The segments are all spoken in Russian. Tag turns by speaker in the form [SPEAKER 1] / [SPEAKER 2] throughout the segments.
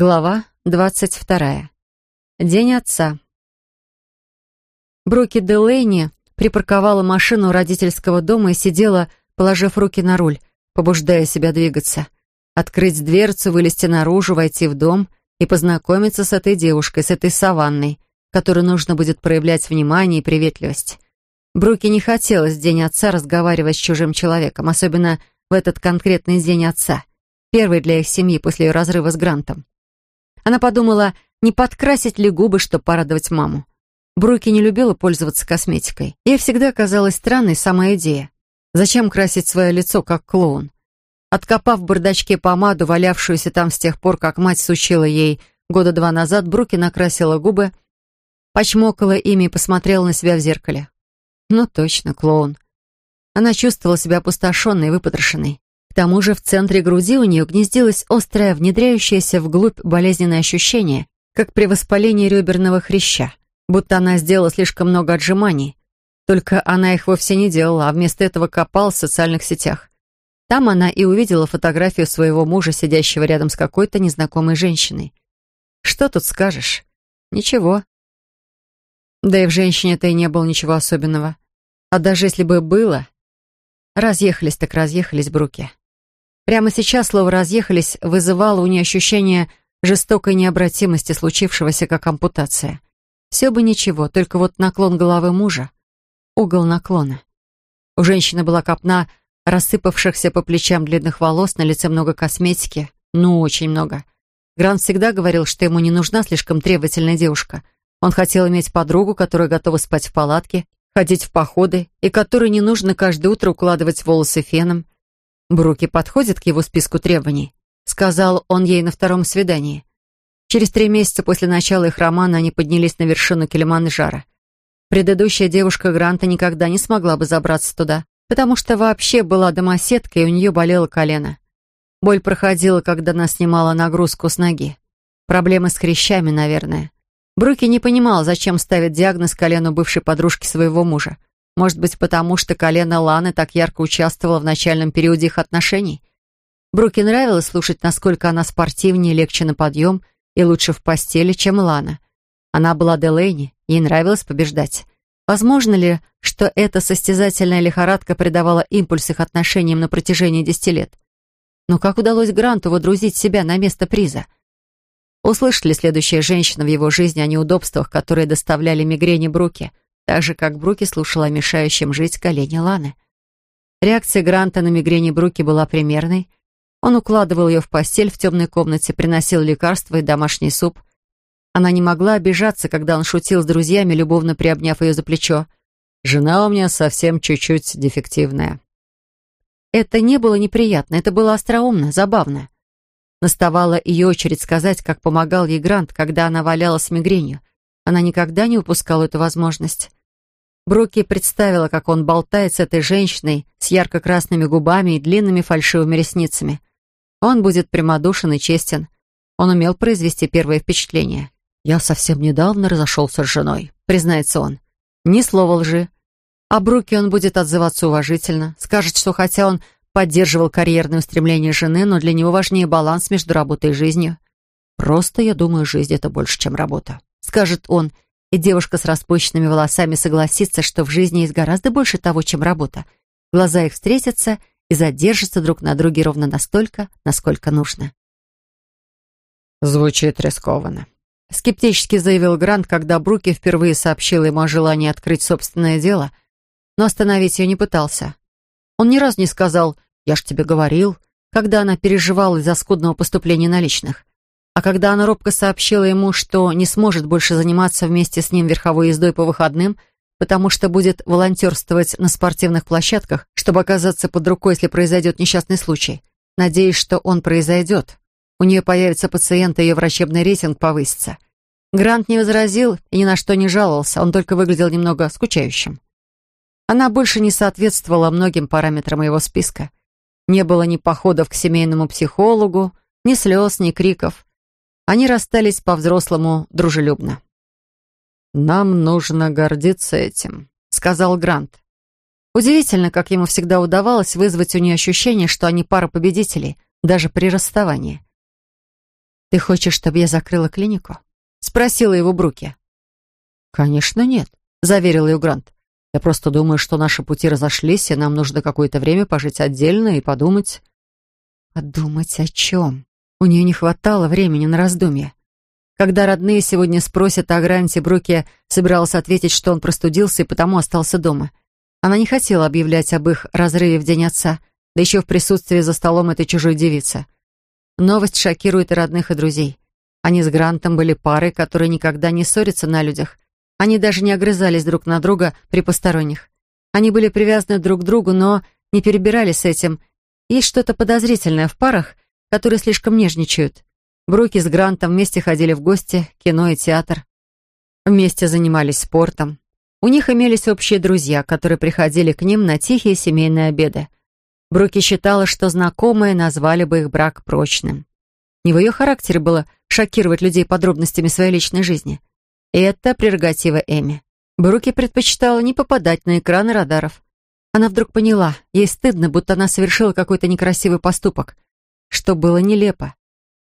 [SPEAKER 1] Глава двадцать вторая. День отца. Бруки Делейни припарковала машину у родительского дома и сидела, положив руки на руль, побуждая себя двигаться. Открыть дверцу, вылезти наружу, войти в дом и познакомиться с этой девушкой, с этой саванной, которой нужно будет проявлять внимание и приветливость. Бруки не хотелось в день отца разговаривать с чужим человеком, особенно в этот конкретный день отца, первый для их семьи после ее разрыва с Грантом. Она подумала, не подкрасить ли губы, чтобы порадовать маму. Бруки не любила пользоваться косметикой. Ей всегда казалась странной сама идея. Зачем красить свое лицо, как клоун? Откопав в бардачке помаду, валявшуюся там с тех пор, как мать сучила ей года два назад, Бруки накрасила губы, почмокала ими и посмотрела на себя в зеркале. Ну точно, клоун. Она чувствовала себя опустошенной и выпотрошенной. Тому же в центре груди у нее гнездилось острое, внедряющееся вглубь болезненное ощущение, как при воспалении реберного хряща, будто она сделала слишком много отжиманий. Только она их вовсе не делала, а вместо этого копала в социальных сетях. Там она и увидела фотографию своего мужа, сидящего рядом с какой-то незнакомой женщиной. Что тут скажешь? Ничего. Да и в женщине-то и не было ничего особенного. А даже если бы было... Разъехались так разъехались Бруки. Прямо сейчас слово «разъехались» вызывало у нее ощущение жестокой необратимости случившегося, как ампутация. Все бы ничего, только вот наклон головы мужа, угол наклона. У женщины была копна рассыпавшихся по плечам длинных волос, на лице много косметики, ну, очень много. Грант всегда говорил, что ему не нужна слишком требовательная девушка. Он хотел иметь подругу, которая готова спать в палатке, ходить в походы, и которой не нужно каждое утро укладывать волосы феном, Бруки подходит к его списку требований, сказал он ей на втором свидании. Через три месяца после начала их романа они поднялись на вершину Килиманджаро. Предыдущая девушка Гранта никогда не смогла бы забраться туда, потому что вообще была домоседкой, и у нее болело колено. Боль проходила, когда она снимала нагрузку с ноги. Проблемы с хрящами, наверное. Бруки не понимал, зачем ставить диагноз колену бывшей подружки своего мужа. Может быть, потому что колено Ланы так ярко участвовало в начальном периоде их отношений? Бруке нравилось слушать, насколько она спортивнее, легче на подъем и лучше в постели, чем Лана. Она была Делейни, ей нравилось побеждать. Возможно ли, что эта состязательная лихорадка придавала импульс их отношениям на протяжении десяти лет? Но как удалось Гранту водрузить себя на место приза? Услышит ли следующая женщина в его жизни о неудобствах, которые доставляли мигрени Бруке? Так же, как Бруки слушала о мешающем жить колене Ланы. Реакция Гранта на мигрени Бруки была примерной. Он укладывал ее в постель в темной комнате, приносил лекарства и домашний суп. Она не могла обижаться, когда он шутил с друзьями, любовно приобняв ее за плечо. «Жена у меня совсем чуть-чуть дефективная». Это не было неприятно, это было остроумно, забавно. Наставала ее очередь сказать, как помогал ей Грант, когда она валялась с мигренью. Она никогда не упускала эту возможность. Бруки представила, как он болтает с этой женщиной с ярко-красными губами и длинными фальшивыми ресницами. Он будет прямодушен и честен. Он умел произвести первое впечатление. «Я совсем недавно разошелся с женой», — признается он. Ни слова лжи. О Бруке он будет отзываться уважительно, скажет, что хотя он поддерживал карьерные устремления жены, но для него важнее баланс между работой и жизнью. «Просто, я думаю, жизнь — это больше, чем работа», — скажет он, — и девушка с распущенными волосами согласится, что в жизни есть гораздо больше того, чем работа. Глаза их встретятся и задержатся друг на друге ровно настолько, насколько нужно.
[SPEAKER 2] Звучит рискованно.
[SPEAKER 1] Скептически заявил Грант, когда Бруки впервые сообщил ему о желании открыть собственное дело, но остановить ее не пытался. Он ни разу не сказал «Я ж тебе говорил», когда она переживала из-за скудного поступления наличных. А когда она робко сообщила ему, что не сможет больше заниматься вместе с ним верховой ездой по выходным, потому что будет волонтерствовать на спортивных площадках, чтобы оказаться под рукой, если произойдет несчастный случай, надеясь, что он произойдет. У нее появится пациент, и ее врачебный рейтинг повысится. Грант не возразил и ни на что не жаловался, он только выглядел немного скучающим. Она больше не соответствовала многим параметрам его списка. Не было ни походов к семейному психологу, ни слез, ни криков. Они расстались по-взрослому дружелюбно.
[SPEAKER 2] «Нам нужно гордиться этим», — сказал Грант.
[SPEAKER 1] Удивительно, как ему всегда удавалось вызвать у нее ощущение, что они пара победителей, даже при расставании. «Ты хочешь, чтобы я закрыла клинику?» — спросила его Бруки.
[SPEAKER 2] «Конечно нет», — заверил ее Грант. «Я просто думаю, что наши пути разошлись, и нам нужно какое-то время пожить отдельно и подумать».
[SPEAKER 1] «Подумать о чем?» У нее не хватало времени на раздумья. Когда родные сегодня спросят о Гранте, Бруки собиралась ответить, что он простудился и потому остался дома. Она не хотела объявлять об их разрыве в день отца, да еще в присутствии за столом этой чужой девицы. Новость шокирует и родных, и друзей. Они с Грантом были парой, которые никогда не ссорятся на людях. Они даже не огрызались друг на друга при посторонних. Они были привязаны друг к другу, но не перебирались с этим. Есть что-то подозрительное в парах, которые слишком нежничают. Бруки с Грантом вместе ходили в гости, кино и театр. Вместе занимались спортом. У них имелись общие друзья, которые приходили к ним на тихие семейные обеды. Бруки считала, что знакомые назвали бы их брак прочным. Не в ее характере было шокировать людей подробностями своей личной жизни. И это прерогатива Эми. Бруки предпочитала не попадать на экраны радаров. Она вдруг поняла, ей стыдно, будто она совершила какой-то некрасивый поступок, что было нелепо.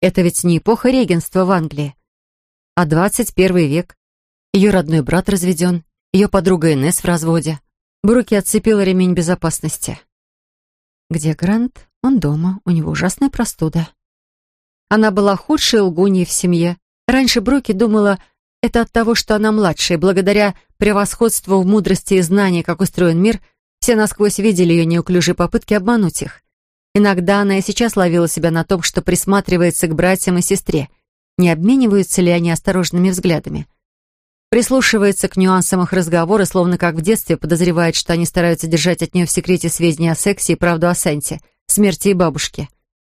[SPEAKER 1] Это ведь не эпоха регенства в Англии, а 21 век. Ее родной брат разведен, ее подруга Инесс в разводе. Бруки отцепила ремень безопасности. Где Грант? Он дома, у него ужасная простуда. Она была худшей лгуньей в семье. Раньше Бруки думала, это от того, что она младшая. Благодаря превосходству в мудрости и знании, как устроен мир, все насквозь видели ее неуклюжие попытки обмануть их. Иногда она и сейчас ловила себя на том, что присматривается к братьям и сестре. Не обмениваются ли они осторожными взглядами? Прислушивается к нюансам их разговора, словно как в детстве подозревает, что они стараются держать от нее в секрете сведения о сексе и правду о Санте, смерти и бабушке.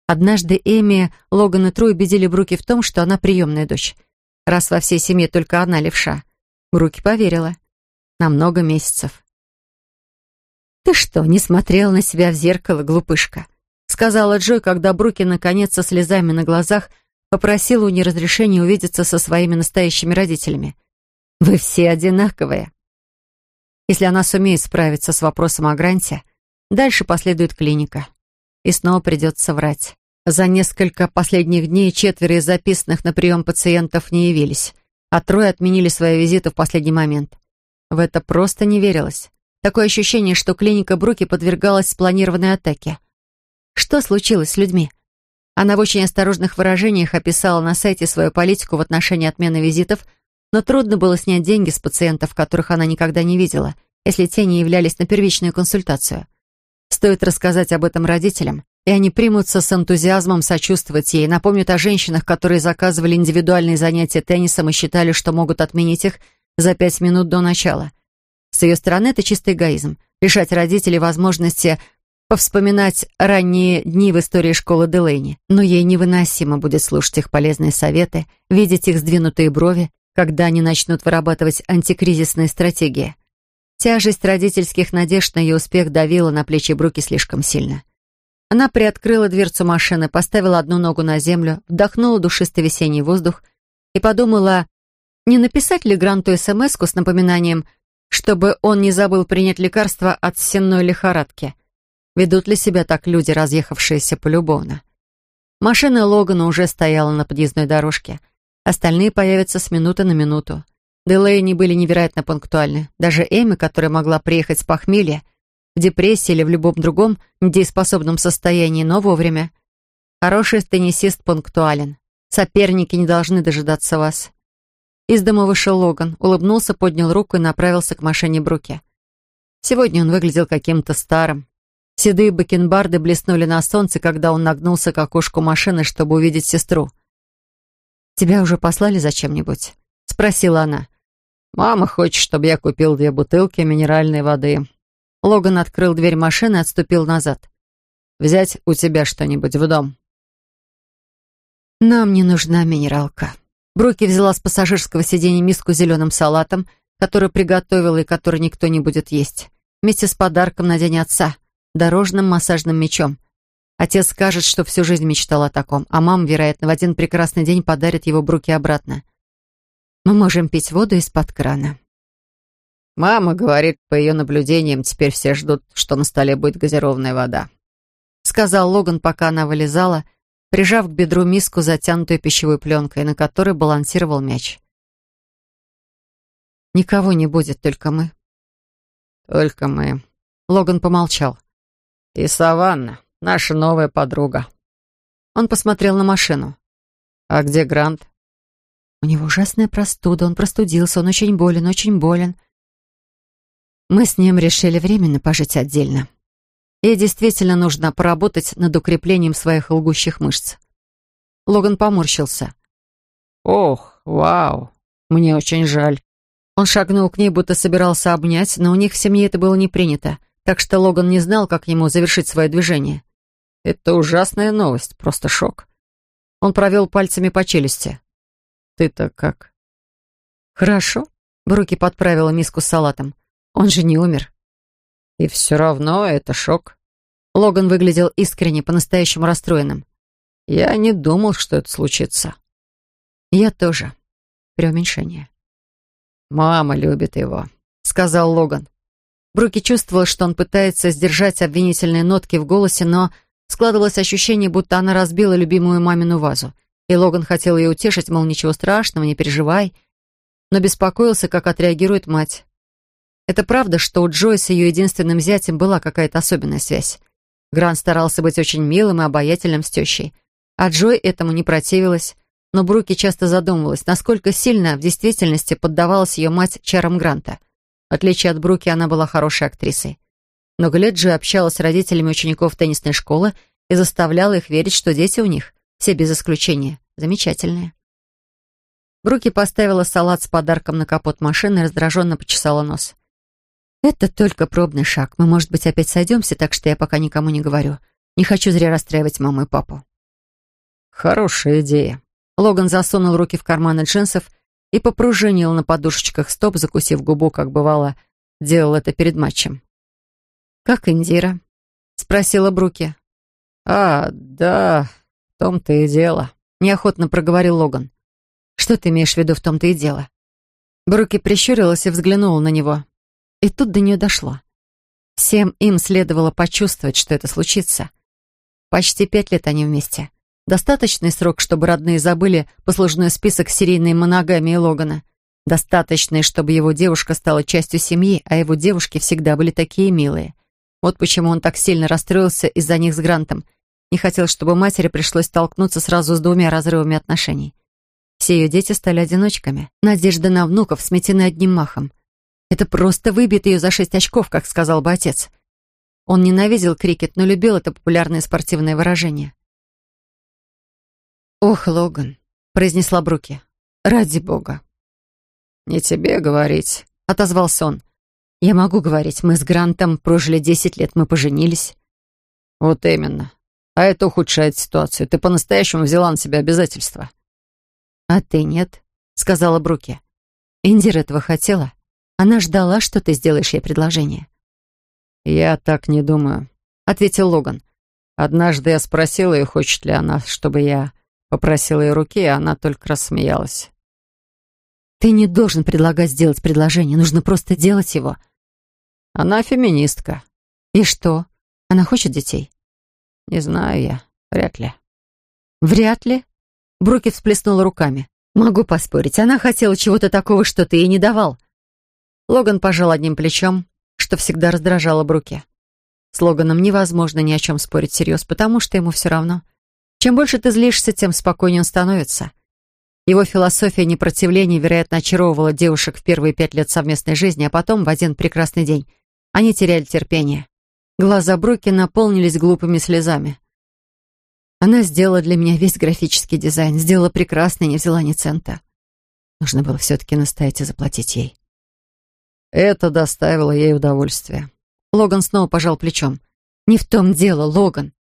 [SPEAKER 1] Однажды Эми, Логан и Тру убедили Бруки в том, что она приемная дочь. Раз во всей семье только одна левша. Бруки поверила. На много месяцев. «Ты что, не смотрела на себя в зеркало, глупышка?» Сказала Джой, когда Бруки, наконец, со слезами на глазах, попросила у нее разрешения увидеться со своими настоящими родителями. Вы все одинаковые. Если она сумеет справиться с вопросом о гранте, дальше последует клиника. И снова придется врать. За несколько последних дней четверо из записанных на прием пациентов не явились, а трое отменили свои визиты в последний момент. В это просто не верилось. Такое ощущение, что клиника Бруки подвергалась спланированной атаке. Что случилось с людьми? Она в очень осторожных выражениях описала на сайте свою политику в отношении отмены визитов но трудно было снять деньги с пациентов, которых она никогда не видела, если те не являлись на первичную консультацию. Стоит рассказать об этом родителям, и они примутся с энтузиазмом сочувствовать ей, напомнят о женщинах, которые заказывали индивидуальные занятия теннисом и считали, что могут отменить их за пять минут до начала. С ее стороны это чистый эгоизм — лишать родителей возможности повспоминать ранние дни в истории школы Делейни. Но ей невыносимо будет слушать их полезные советы, видеть их сдвинутые брови когда они начнут вырабатывать антикризисные стратегии. Тяжесть родительских надежд на ее успех давила на плечи Бруки слишком сильно. Она приоткрыла дверцу машины, поставила одну ногу на землю, вдохнула душистый весенний воздух и подумала, не написать ли Гранту смс с напоминанием, чтобы он не забыл принять лекарство от сенной лихорадки. Ведут ли себя так люди, разъехавшиеся полюбовно? Машина Логана уже стояла на подъездной дорожке — Остальные появятся с минуты на минуту. Делейни были невероятно пунктуальны. Даже Эми, которая могла приехать с похмелья, в депрессии или в любом другом недееспособном состоянии, но вовремя. Хороший теннисист пунктуален. Соперники не должны дожидаться вас. Из дома вышел Логан, улыбнулся, поднял руку и направился к машине Бруки. Сегодня он выглядел каким-то старым. Седые бакенбарды блеснули на солнце, когда он нагнулся к окошку машины, чтобы увидеть сестру — «Тебя уже послали за чем-нибудь?» — спросила она.
[SPEAKER 2] «Мама хочет, чтобы я купил две бутылки минеральной воды».
[SPEAKER 1] Логан открыл дверь машины и отступил назад.
[SPEAKER 2] «Взять у тебя что-нибудь в дом?»
[SPEAKER 1] «Нам не нужна минералка». Бруки взяла с пассажирского сиденья миску с зеленым салатом, которую приготовила и который никто не будет есть, вместе с подарком на день отца, дорожным массажным мечом. Отец скажет, что всю жизнь мечтал о таком, а мама, вероятно, в один прекрасный день подарит его Бруки обратно. Мы можем пить воду из-под крана.
[SPEAKER 2] Мама говорит, по ее наблюдениям, теперь все ждут, что на столе будет газированная вода.
[SPEAKER 1] Сказал Логан, пока она вылезала, прижав к бедру миску, затянутую пищевой пленкой, на которой балансировал мяч. «Никого не будет, только мы».
[SPEAKER 2] «Только мы».
[SPEAKER 1] Логан помолчал.
[SPEAKER 2] «И Саванна, наша новая подруга».
[SPEAKER 1] Он посмотрел на машину.
[SPEAKER 2] «А где Грант?»
[SPEAKER 1] «У него ужасная простуда, он простудился, он очень болен, очень болен». Мы с ним решили временно пожить отдельно. Ей действительно нужно поработать над укреплением своих лгущих мышц. Логан поморщился.
[SPEAKER 2] «Ох, вау, мне очень жаль».
[SPEAKER 1] Он шагнул к ней, будто собирался обнять, но у них в семье это было не принято, так что Логан не знал, как ему завершить свое движение.
[SPEAKER 2] «Это ужасная новость, просто шок».
[SPEAKER 1] Он провел пальцами по челюсти.
[SPEAKER 2] «Ты-то как?»
[SPEAKER 1] «Хорошо», — Бруки подправила миску с салатом. «Он же не умер».
[SPEAKER 2] «И все равно это шок».
[SPEAKER 1] Логан выглядел искренне, по-настоящему расстроенным.
[SPEAKER 2] «Я не думал, что это случится».
[SPEAKER 1] «Я тоже». Преуменьшение.
[SPEAKER 2] «Мама любит его», — сказал Логан.
[SPEAKER 1] Бруки чувствовал, что он пытается сдержать обвинительные нотки в голосе, но складывалось ощущение, будто она разбила любимую мамину вазу. И Логан хотел ее утешить, мол, ничего страшного, не переживай, но беспокоился, как отреагирует мать. Это правда, что у Джой с ее единственным зятем была какая-то особенная связь. Грант старался быть очень милым и обаятельным с тещей, а Джой этому не противилась, но Бруки часто задумывалась, насколько сильно в действительности поддавалась ее мать чарам Гранта. В отличие от Бруки, она была хорошей актрисой. Много лет же общалась с родителями учеников теннисной школы и заставляла их верить, что дети у них, все без исключения, замечательные. Бруки поставила салат с подарком на капот машины и раздраженно почесала нос. «Это только пробный шаг. Мы, может быть, опять сойдемся, так что я пока никому не говорю. Не хочу зря расстраивать маму и папу».
[SPEAKER 2] «Хорошая идея»,
[SPEAKER 1] Логан засунул руки в карманы джинсов и попружинил на подушечках стоп, закусив губу, как бывало, делал это перед матчем. «Как Индира?» — спросила Бруки.
[SPEAKER 2] «А, да, в том-то и дело», —
[SPEAKER 1] неохотно проговорил Логан. «Что ты имеешь в виду в том-то и дело?» Бруки прищурилась и взглянула на него. И тут до нее дошло. Всем им следовало почувствовать, что это случится. Почти пять лет они вместе. Достаточный срок, чтобы родные забыли послужной список серийной моногамии Логана. Достаточный, чтобы его девушка стала частью семьи, а его девушки всегда были такие милые. Вот почему он так сильно расстроился из-за них с Грантом. Не хотел, чтобы матери пришлось столкнуться сразу с двумя разрывами отношений. Все ее дети стали одиночками. Надежда на внуков сметены одним махом. Это просто выбьет ее за шесть очков, как сказал бы отец. Он ненавидел крикет, но любил это популярное спортивное выражение. «Ох, Логан», — произнесла Бруки, — «ради бога».
[SPEAKER 2] «Не тебе говорить», —
[SPEAKER 1] отозвался он. «Я могу говорить. Мы с Грантом прожили десять лет, мы поженились».
[SPEAKER 2] «Вот именно. А это ухудшает ситуацию. Ты по-настоящему взяла на себя обязательства».
[SPEAKER 1] «А ты нет», — сказала Бруки. «Индира этого хотела. Она ждала, что ты сделаешь ей предложение».
[SPEAKER 2] «Я так не думаю», — ответил Логан. «Однажды я спросил ее, хочет ли она, чтобы я Попросила ее руки, и она только рассмеялась.
[SPEAKER 1] «Ты не должен предлагать сделать предложение, нужно просто делать его».
[SPEAKER 2] «Она феминистка».
[SPEAKER 1] «И что? Она хочет детей?»
[SPEAKER 2] «Не знаю я. Вряд ли».
[SPEAKER 1] «Вряд ли?» Бруки всплеснула руками. «Могу поспорить, она хотела чего-то такого, что ты ей не давал». Логан пожал одним плечом, что всегда раздражало Бруки. С Логаном невозможно ни о чем спорить всерьез, потому что ему все равно. Чем больше ты злишься, тем спокойнее он становится. Его философия непротивления, вероятно, очаровывала девушек в первые пять лет совместной жизни, а потом, в один прекрасный день, они теряли терпение. Глаза Бруки наполнились глупыми слезами. Она сделала для меня весь графический дизайн, сделала прекрасно и не взяла ни цента. Нужно было все-таки настоять и заплатить ей.
[SPEAKER 2] Это доставило ей удовольствие.
[SPEAKER 1] Логан снова пожал плечом. «Не в том дело, Логан.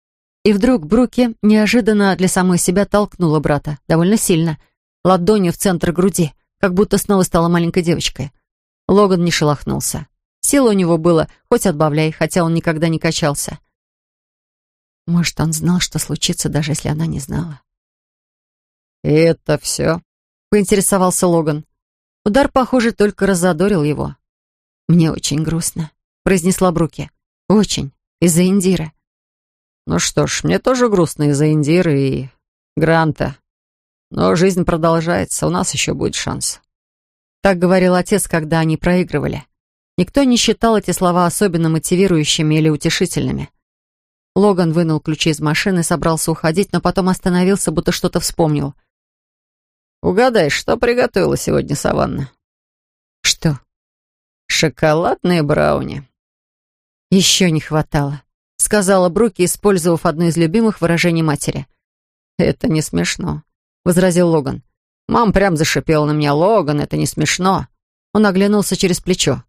[SPEAKER 1] И вдруг Бруки неожиданно для самой себя толкнула брата, довольно сильно, ладонью в центр груди, как будто снова стала маленькой девочкой. Логан не шелохнулся. Сила у него было, хоть отбавляй, хотя он никогда не качался. Может, он знал, что случится, даже если она не знала.
[SPEAKER 2] «И это все?»
[SPEAKER 1] — поинтересовался Логан. Удар, похоже, только разодорил его. «Мне очень грустно», — произнесла Бруки. «Очень. Из-за Индиры.
[SPEAKER 2] Ну что ж, мне тоже грустно из-за Индиры и Гранта. Но жизнь продолжается, у нас еще будет шанс».
[SPEAKER 1] Так говорил отец, когда они проигрывали. Никто не считал эти слова особенно мотивирующими или утешительными. Логан вынул ключи из машины, собрался уходить, но потом остановился, будто что-то вспомнил.
[SPEAKER 2] «Угадай, что приготовила сегодня Саванна?»
[SPEAKER 1] «Что?»
[SPEAKER 2] «Шоколадные брауни».
[SPEAKER 1] «Еще не хватало», — сказала Бруки, использовав одно из любимых выражений матери.
[SPEAKER 2] «Это не смешно», — возразил Логан. Мам прям зашипела на меня. «Логан, это не смешно». Он оглянулся через плечо.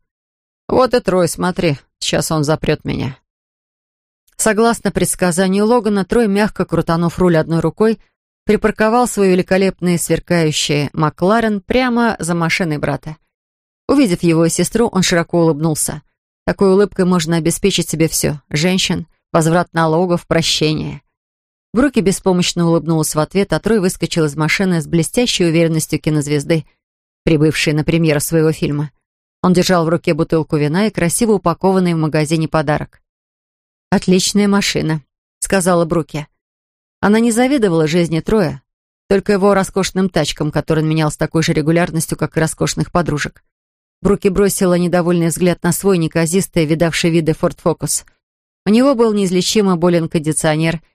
[SPEAKER 2] «Вот и Трой, смотри, сейчас он запрет меня».
[SPEAKER 1] Согласно предсказанию Логана, Трой, мягко крутанув руль одной рукой, припарковал свой великолепный сверкающий Макларен прямо за машиной брата. Увидев его и сестру, он широко улыбнулся. Такой улыбкой можно обеспечить себе все — женщин, возврат налогов, прощение. Бруки беспомощно улыбнулась в ответ, а Трой выскочил из машины с блестящей уверенностью кинозвезды, прибывшей на премьеру своего фильма. Он держал в руке бутылку вина и красиво упакованный в магазине подарок. «Отличная машина», — сказала Бруки. Она не завидовала жизни Троя, только его роскошным тачкам, который он менял с такой же регулярностью, как и роскошных подружек. Бруки бросила недовольный взгляд на свой неказистый, видавший виды Ford Focus. У него был неизлечимо болен кондиционер —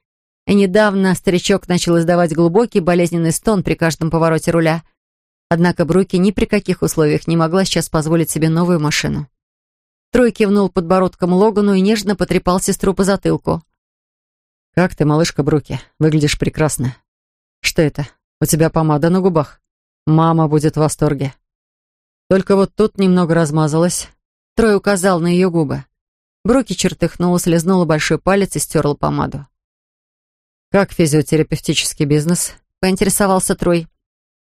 [SPEAKER 1] и недавно старичок начал издавать глубокий болезненный стон при каждом повороте руля. Однако Бруки ни при каких условиях не могла сейчас позволить себе новую машину. Трой кивнул подбородком Логану и нежно потрепал сестру по затылку.
[SPEAKER 2] «Как ты, малышка Бруки? Выглядишь прекрасно. Что это? У тебя помада на губах? Мама будет в восторге». Только вот тут немного размазалась.
[SPEAKER 1] Трой указал на ее губы. Бруки чертыхнула, слезнула большой палец и стерла помаду.
[SPEAKER 2] «Как физиотерапевтический бизнес?» — поинтересовался Трой.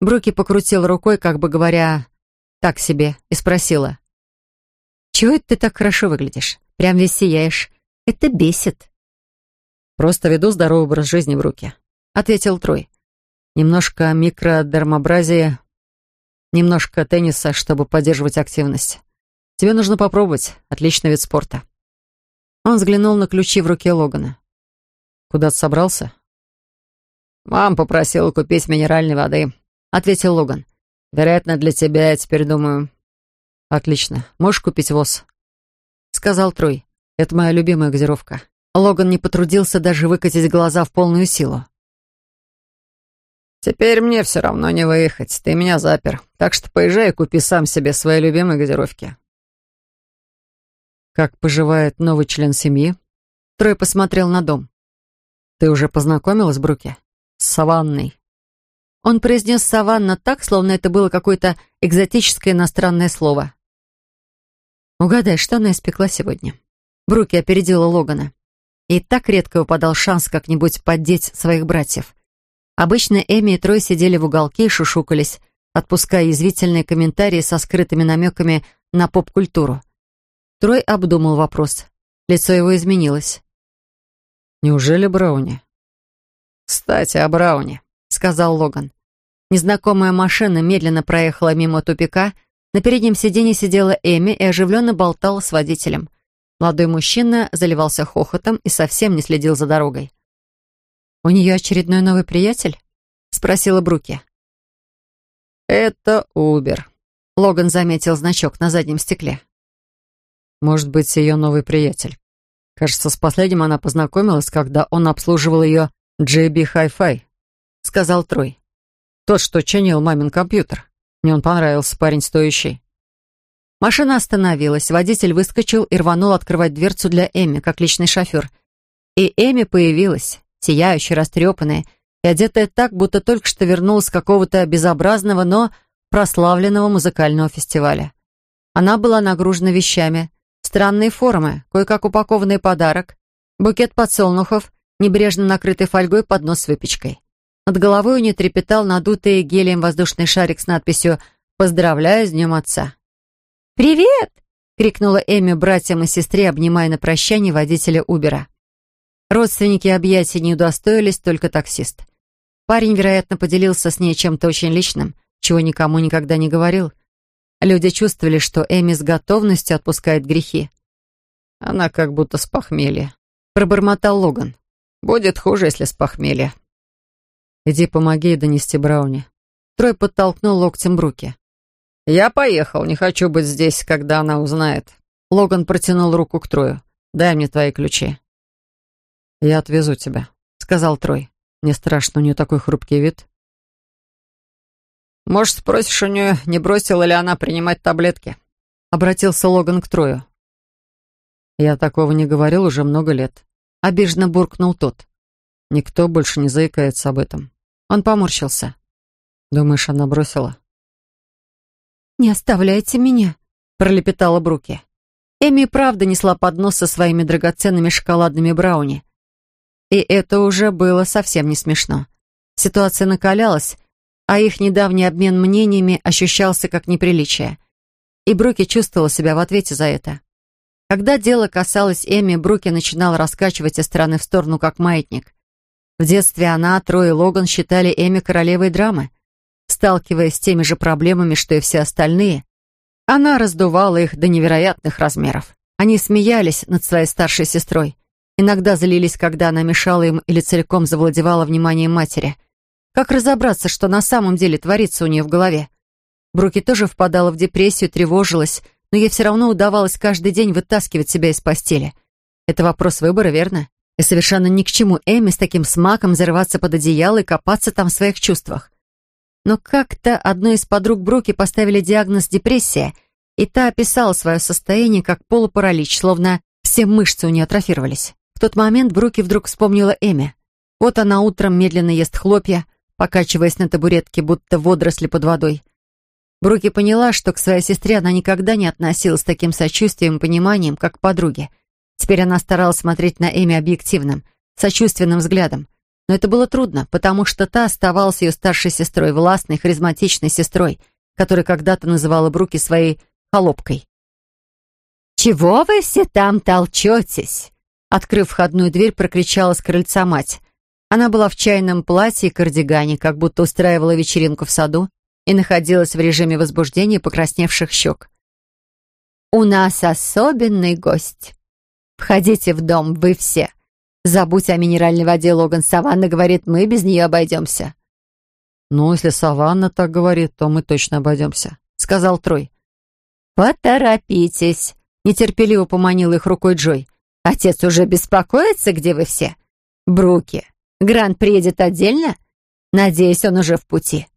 [SPEAKER 1] Бруки покрутил рукой, как бы говоря «так себе», и спросила. «Чего это ты так хорошо выглядишь? Прям весь сияешь. Это бесит».
[SPEAKER 2] «Просто веду здоровый образ жизни в руки», — ответил Трой. «Немножко микродермобразии, немножко тенниса, чтобы поддерживать активность. Тебе нужно попробовать. Отличный вид спорта».
[SPEAKER 1] Он взглянул на ключи в руке Логана.
[SPEAKER 2] Куда-то собрался?»
[SPEAKER 3] «Мам попросила купить минеральной воды», — ответил Логан. «Вероятно, для тебя, я теперь думаю».
[SPEAKER 2] «Отлично. Можешь купить ВОЗ?» — сказал Трой. «Это моя любимая газировка». Логан не потрудился даже выкатить глаза в полную силу.
[SPEAKER 3] «Теперь мне все равно не выехать. Ты меня запер. Так что поезжай и купи сам себе свои любимые газировки».
[SPEAKER 2] «Как поживает новый член семьи?»
[SPEAKER 1] Трой посмотрел на дом.
[SPEAKER 2] «Ты уже познакомилась, Бруки? С Саванной?»
[SPEAKER 1] Он произнес «саванна» так, словно это было какое-то экзотическое иностранное слово. «Угадай, что она испекла сегодня?» Бруки опередила Логана. И так редко выпадал шанс как-нибудь поддеть своих братьев. Обычно Эми и Трой сидели в уголке и шушукались, отпуская язвительные комментарии со скрытыми намеками на поп-культуру. Трой обдумал вопрос. Лицо его изменилось.
[SPEAKER 2] Неужели Брауни?
[SPEAKER 3] «Кстати, о Брауни», — сказал Логан.
[SPEAKER 1] Незнакомая машина медленно проехала мимо тупика. На переднем сиденье сидела Эми и оживленно болтала с водителем. Молодой мужчина заливался хохотом и совсем не следил за дорогой. «У нее очередной новый приятель?» — спросила Бруки.
[SPEAKER 3] «Это Убер», —
[SPEAKER 1] Логан заметил значок на заднем стекле.
[SPEAKER 2] «Может быть, ее новый приятель». Кажется, с последним она познакомилась, когда он обслуживал ее JB Hi-Fi, сказал Трой. Тот, что чинил мамин компьютер. Мне он понравился, парень стоящий.
[SPEAKER 1] Машина остановилась, водитель выскочил и рванул открывать дверцу для Эми, как личный шофер. И Эми появилась, сияющая, растрепанная, и одетая так, будто только что вернулась с какого-то безобразного, но прославленного музыкального фестиваля. Она была нагружена вещами, Странные формы, кое-как упакованный подарок, букет подсолнухов, небрежно накрытый фольгой поднос с выпечкой. Над головой у нее трепетал надутый гелием воздушный шарик с надписью «Поздравляю с Днем Отца».
[SPEAKER 4] «Привет!»
[SPEAKER 1] — крикнула Эми братьям и сестре, обнимая на прощание водителя Убера. Родственники объятий не удостоились, только таксист. Парень, вероятно, поделился с ней чем-то очень личным, чего никому никогда не говорил — Люди чувствовали, что Эми с готовностью отпускает грехи.
[SPEAKER 3] «Она как будто с похмелья», —
[SPEAKER 1] пробормотал Логан.
[SPEAKER 3] «Будет хуже, если с похмелья».
[SPEAKER 2] Иди помоги ей донести Брауни.
[SPEAKER 1] Трой подтолкнул локтем Бруки.
[SPEAKER 2] «Я поехал, не хочу быть здесь, когда она узнает».
[SPEAKER 1] Логан протянул руку к Трою. «Дай мне твои ключи».
[SPEAKER 2] «Я отвезу тебя», — сказал Трой. «Мне страшно, у нее такой хрупкий вид».
[SPEAKER 3] «Может, спросишь у нее, не бросила ли она принимать таблетки?»
[SPEAKER 1] — обратился Логан к Трою.
[SPEAKER 2] «Я такого не говорил уже много лет», —
[SPEAKER 1] обиженно буркнул тот.
[SPEAKER 2] «Никто больше не заикается об этом».
[SPEAKER 1] Он поморщился.
[SPEAKER 2] «Думаешь, она бросила?»
[SPEAKER 1] «Не оставляйте меня», — пролепетала Бруки. Эми правда несла поднос со своими драгоценными шоколадными брауни. И это уже было совсем не смешно. Ситуация накалялась, а их недавний обмен мнениями ощущался как неприличие. И Бруки чувствовала себя в ответе за это. Когда дело касалось Эми, Бруки начинал раскачивать из стороны в сторону, как маятник. В детстве она, Трой и Логан считали Эми королевой драмы. Сталкиваясь с теми же проблемами, что и все остальные, она раздувала их до невероятных размеров. Они смеялись над своей старшей сестрой. Иногда злились, когда она мешала им или целиком завладевала вниманием матери. Как разобраться, что на самом деле творится у нее в голове? Бруки тоже впадала в депрессию, тревожилась, но ей все равно удавалось каждый день вытаскивать себя из постели. Это вопрос выбора, верно? И совершенно ни к чему Эми с таким смаком зарываться под одеяло и копаться там в своих чувствах. Но как-то одной из подруг Бруки поставили диагноз депрессия, и та описала свое состояние как полупаралич, словно все мышцы у нее атрофировались. В тот момент Бруки вдруг вспомнила Эми. Вот она утром медленно ест хлопья, покачиваясь на табуретке, будто водоросли под водой. Бруки поняла, что к своей сестре она никогда не относилась с таким сочувствием и пониманием, как к подруге. Теперь она старалась смотреть на Эми объективным, сочувственным взглядом. Но это было трудно, потому что та оставалась ее старшей сестрой, властной, харизматичной сестрой, которая когда-то называла Бруки своей холопкой. «Чего вы все там толчетесь?» Открыв входную дверь, прокричала с крыльца мать. Она была в чайном платье и кардигане, как будто устраивала вечеринку в саду, и находилась в режиме возбуждения покрасневших щек. «У нас особенный гость. Входите в дом, вы все. Забудь о минеральной воде, Логан. Саванна говорит, мы без нее обойдемся».
[SPEAKER 2] «Ну, если Саванна так говорит, то мы точно обойдемся», — сказал Трой.
[SPEAKER 3] «Поторопитесь», — нетерпеливо поманил их рукой Джой. «Отец уже беспокоится, где вы все? Бруки, Грант приедет отдельно? Надеюсь, он уже в пути».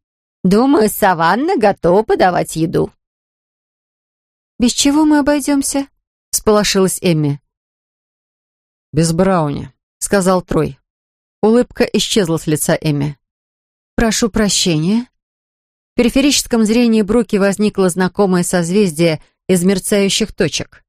[SPEAKER 3] Думаю, Саванна готова подавать еду».
[SPEAKER 1] «Без чего мы обойдемся?» — сполошилась Эмми.
[SPEAKER 2] «Без брауни», — сказал Трой. Улыбка исчезла с лица Эмми.
[SPEAKER 1] «Прошу прощения». В периферическом зрении Бруки возникло знакомое созвездие из мерцающих точек.